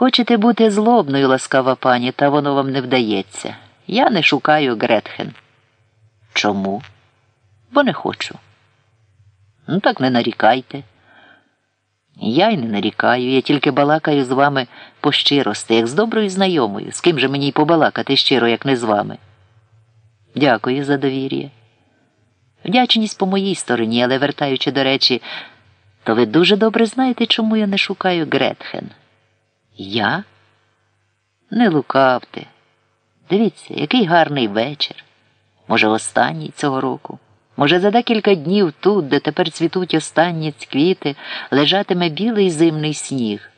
Хочете бути злобною, ласкава пані, та воно вам не вдається. Я не шукаю Гретхен. Чому? Бо не хочу. Ну, так не нарікайте. Я й не нарікаю, я тільки балакаю з вами по щирости, як з доброю знайомою. З ким же мені й побалакати щиро, як не з вами. Дякую за довір'я. Вдячність по моїй стороні, але вертаючи до речі, то ви дуже добре знаєте, чому я не шукаю Гретхен. Я? Не лукавте. Дивіться, який гарний вечір. Може, останній цього року. Може, за декілька днів тут, де тепер цвітуть останні квіти, лежатиме білий зимний сніг.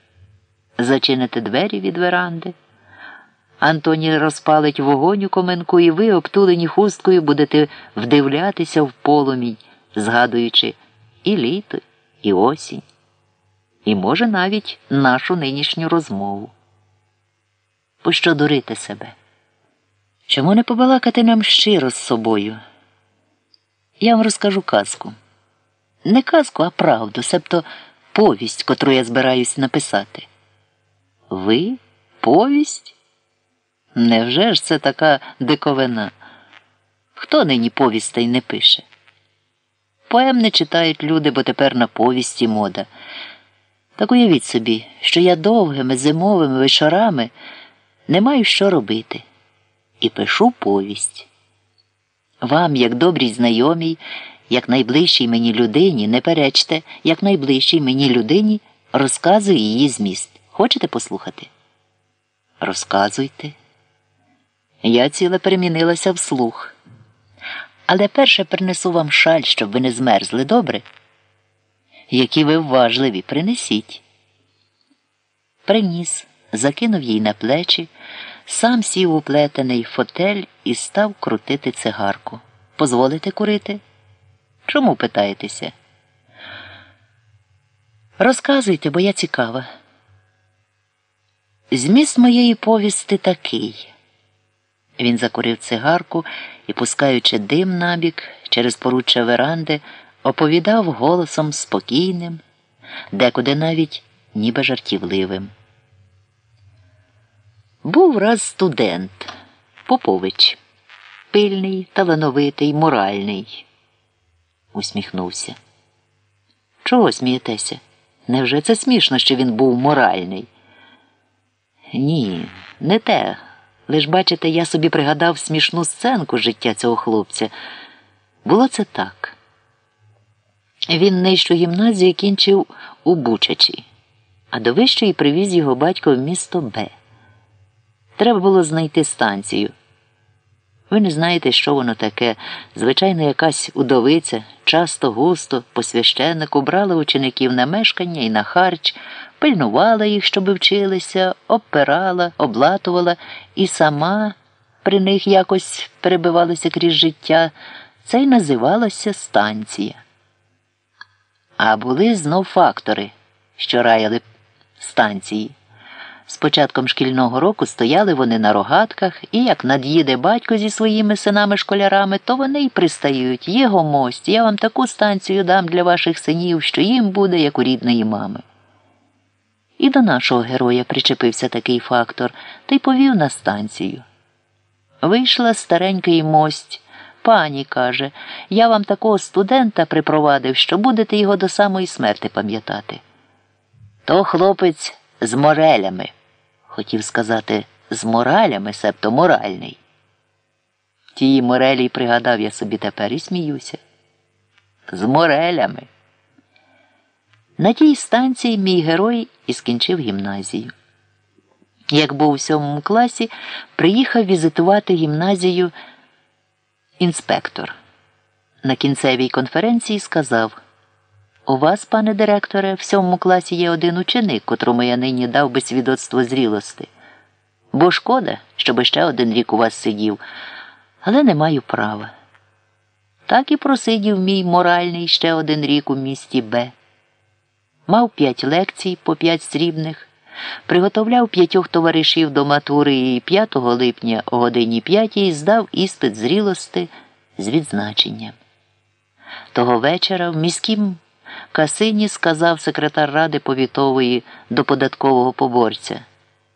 Зачините двері від веранди. Антоні розпалить вогонь у коменку, і ви, обтулені хусткою, будете вдивлятися в полумінь, згадуючи і літо, і осінь, і, може, навіть нашу нинішню розмову. Пощо дурити себе? Чому не побалакати нам щиро з собою? Я вам розкажу казку. Не казку, а правду, себто повість, котру я збираюсь написати. Ви? Повість? Невже ж це така диковина? Хто нині повістей не пише? Поем не читають люди, бо тепер на повісті мода. Так уявіть собі, що я довгими зимовими вечорами не маю що робити і пишу повість. Вам, як добрій знайомій, як найближчій мені людині, не перечте, як найближчій мені людині, розказую її зміст. Хочете послухати? Розказуйте. Я ціле перемінилася вслух. Але перше принесу вам шаль, щоб ви не змерзли, добре? Які ви вважливі, принесіть. Приніс, закинув їй на плечі, сам сів у плетений фотель і став крутити цигарку. Позволите курити? Чому питаєтеся? Розказуйте, бо я цікава. Зміст моєї повісти такий. Він закурив цигарку і, пускаючи дим набік через поруччя веранди, оповідав голосом спокійним, декуди навіть ніби жартівливим. Був раз студент Попович, пильний, талановитий, моральний. Усміхнувся. Чого смієтеся? Невже це смішно, що він був моральний? Ні, не те. Лиш, бачите, я собі пригадав смішну сценку життя цього хлопця. Було це так. Він нижчу гімназію кінчив у Бучачі, а до вищої привіз його батько в місто Б. Треба було знайти станцію. Ви не знаєте, що воно таке. Звичайно, якась удовиця, часто густо, по священнику брала учеників на мешкання і на харч, пильнувала їх, щоб вчилися, обпирала, облатувала і сама при них якось перебивалася крізь життя. Це й називалося станція. А були знов фактори, що раяли станції. З початком шкільного року стояли вони на рогатках, і як над'їде батько зі своїми синами-школярами, то вони й пристають. Є гомость, я вам таку станцію дам для ваших синів, що їм буде, як у рідної мами. І до нашого героя причепився такий фактор та й повів на станцію. Вийшла старенький мость. Пані каже, я вам такого студента припровадив, що будете його до самої смерти пам'ятати. То хлопець з морелями хотів сказати, з моралями, себто моральний. Тії морелі пригадав я собі тепер і сміюся. З морелями. На тій станції мій герой і скінчив гімназію. Як був у сьомому класі, приїхав візитувати гімназію інспектор. На кінцевій конференції сказав у вас, пане директоре, в сьомому класі є один ученик, котрому я нині дав би свідоцтво зрілости. Бо шкода, щоб ще один рік у вас сидів, але не маю права. Так і просидів мій моральний ще один рік у місті Б. Мав п'ять лекцій по п'ять срібних, приготовляв п'ятьох товаришів до матури і 5 липня о годині п'ятій здав іспит зрілости з відзначенням. Того вечора в міськім Касині сказав секретар ради повітової до податкового поборця.